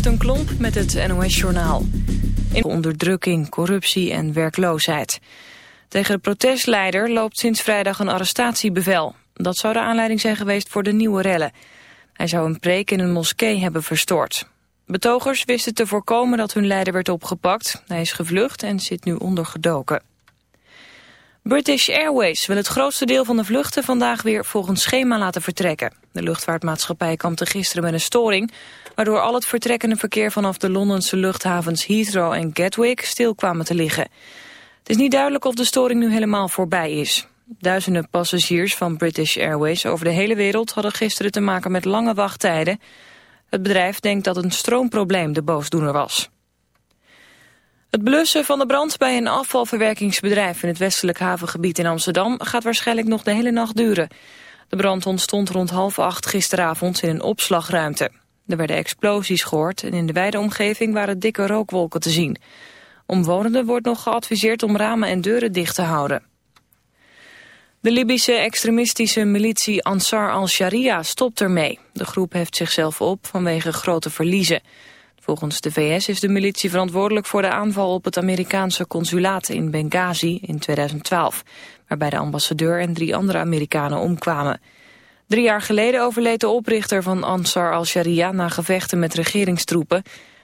Kirsten Klomp met het NOS-journaal. In onderdrukking, corruptie en werkloosheid. Tegen de protestleider loopt sinds vrijdag een arrestatiebevel. Dat zou de aanleiding zijn geweest voor de nieuwe rellen. Hij zou een preek in een moskee hebben verstoord. Betogers wisten te voorkomen dat hun leider werd opgepakt. Hij is gevlucht en zit nu ondergedoken. British Airways wil het grootste deel van de vluchten vandaag weer volgens schema laten vertrekken. De luchtvaartmaatschappij kampte gisteren met een storing, waardoor al het vertrekkende verkeer vanaf de Londense luchthavens Heathrow en Gatwick stil kwamen te liggen. Het is niet duidelijk of de storing nu helemaal voorbij is. Duizenden passagiers van British Airways over de hele wereld hadden gisteren te maken met lange wachttijden. Het bedrijf denkt dat een stroomprobleem de boosdoener was. Het blussen van de brand bij een afvalverwerkingsbedrijf in het westelijk havengebied in Amsterdam gaat waarschijnlijk nog de hele nacht duren. De brand ontstond rond half acht gisteravond in een opslagruimte. Er werden explosies gehoord en in de wijde omgeving waren dikke rookwolken te zien. Omwonenden wordt nog geadviseerd om ramen en deuren dicht te houden. De Libische extremistische militie Ansar al-Sharia stopt ermee. De groep heft zichzelf op vanwege grote verliezen. Volgens de VS is de militie verantwoordelijk voor de aanval op het Amerikaanse consulaat in Benghazi in 2012, waarbij de ambassadeur en drie andere Amerikanen omkwamen. Drie jaar geleden overleed de oprichter van Ansar al-Sharia na gevechten met regeringstroepen.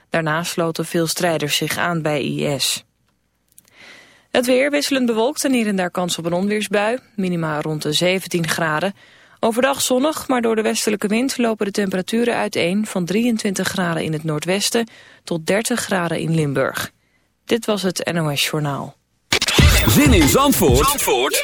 Daarna sloten veel strijders zich aan bij IS. Het weer wisselend bewolkt en hier en daar kans op een onweersbui. Minima rond de 17 graden. Overdag zonnig, maar door de westelijke wind lopen de temperaturen uiteen... van 23 graden in het noordwesten tot 30 graden in Limburg. Dit was het NOS Journaal. Zin in Zandvoort, Zandvoort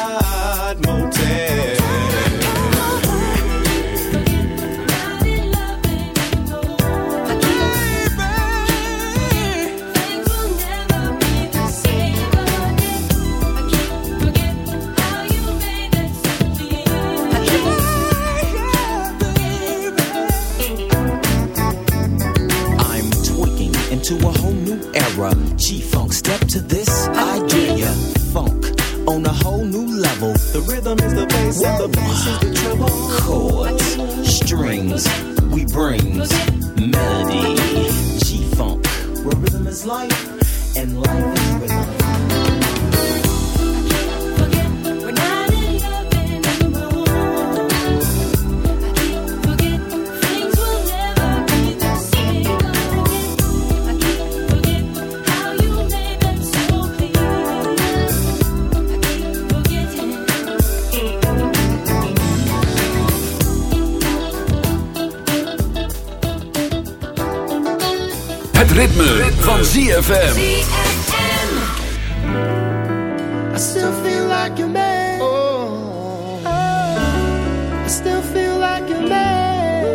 to this idea. Funk on a whole new level. The rhythm is the bass and the bass is the treble. Chords, strings, we bring melody. G-funk, where rhythm is life and life ritme, van ZFM. I still feel like you're man. Oh. I still feel like you're man.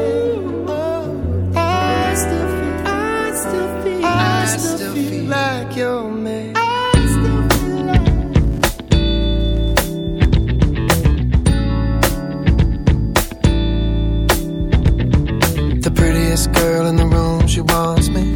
Oh. I still feel, I still feel, I still feel like you're man. Girl in the room, she wants me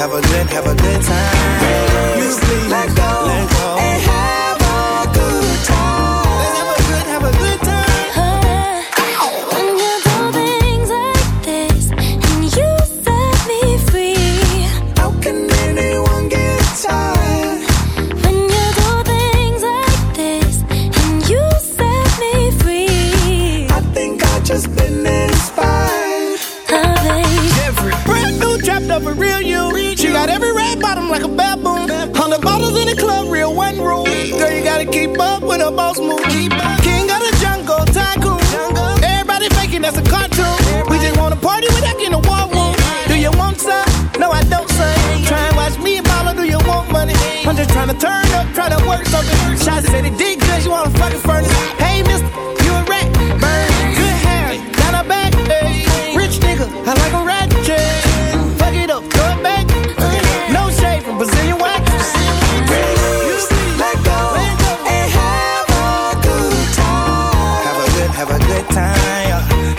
Have a good, have a good time. You please let go. party with that in the war room. Do you want some? No, I don't, son. Try and watch me and mama, do you want money? I'm just trying to turn up, try to work something. Shots said he did good, you wanna fucking furnace. Hey, mister.